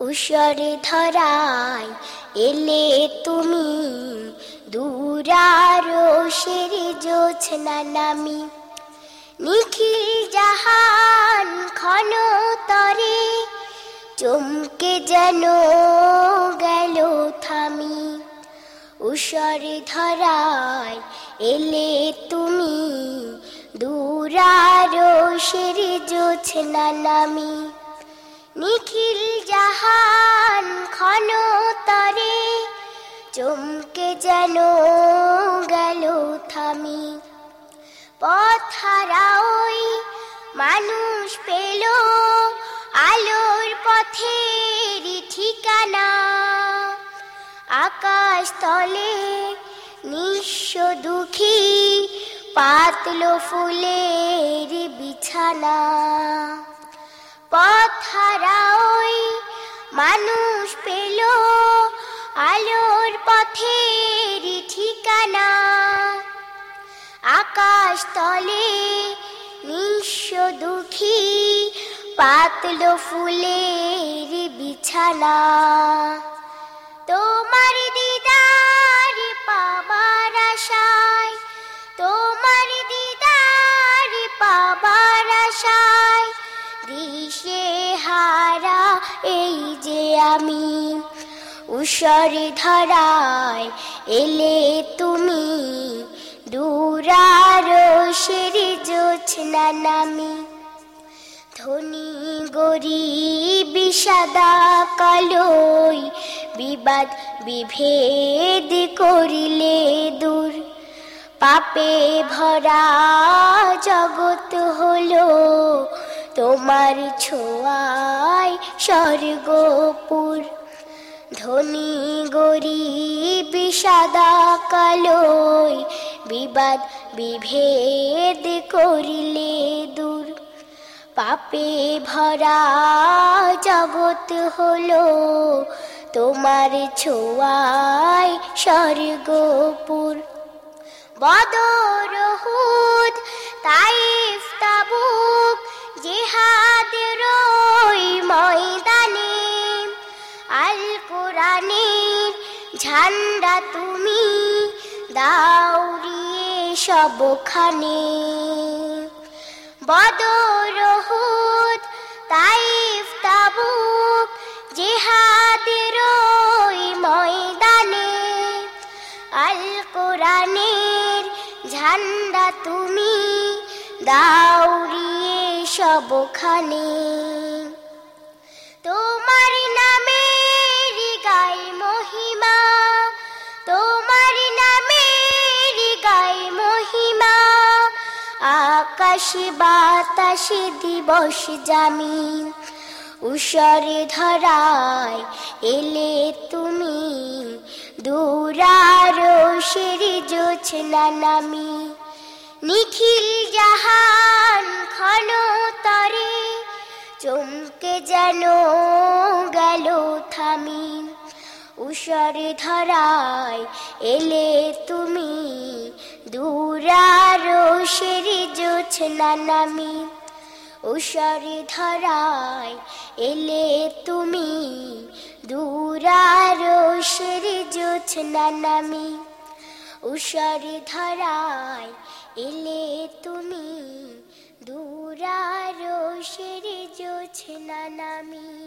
উষরে ধরায় এলে তুমি দূরারো সেরে জোছনা নামি। নিখিল জাহান ক্ষণ তরে চমকে যেন গেল থামি। উষরে ধরায় এলে তুমি দূরারো সেরে জোছনা নামি। নিখিল জাহান ক্ষণ তরে চমকে যেন গেল থামি। পথারা ওই মানুষ পেল আলোর পথের ঠিকানা। আকাশ তলে নিঃস্ব দুঃখী পাতল ফুলের বিছানা। পথারা ওই মানুষ পেল আলোর পথের ঠিকানা। আকাশ তলে নিঃস্ব দুঃখী পাতল ফুলের বিছানা। তোমার দিদার পাবার আশায়, তোমার দিদার পাবার আশায়, দিশে এই যে আমি উষরে ধরায় এলে তুমি দূরারো সেরে জোছনা নামি ধনী, গরিব, সাদা, কালোই বিবাদ, বিভেদ করিলে দূর। পাপে ভরা জগৎ হলো তোমার ছোঁয়ায় স্বর্গপুর। ধনী, গরিব, সাদা কালোই বিবাদ, বিভেদ করিলে দূর। পাপে ভরা জগৎ হলো তোমার ছোঁয়ায় স্বর্গপুর। বদর আল কোরআনের ঝান্ডা তুমি দাউরিয়ে সবখানে। বদর হুদ তাইফ, তাবুক, জিহাদের ময়দানে। আল কোরআনের ঝান্ডা তুমি দাউরিয়ে সবখানে। আকাশে বাতাসে দিবস জামিন। উষরে ধরায় এলে তুমি, দূরারো সেরে জোছনা নামি। নিখিল জাহান ক্ষণ তরে, চমকে যেন গেল থামি উষরে ধরায় এলে তুমি দূরারো সেরে জোছনা নামি। উষরে ধরায় এলে তুমি দূরারো সেরে জোছনা নামি। উষরে ধরায় এলে তুমি দূরারো সেরে জোছনা নামি।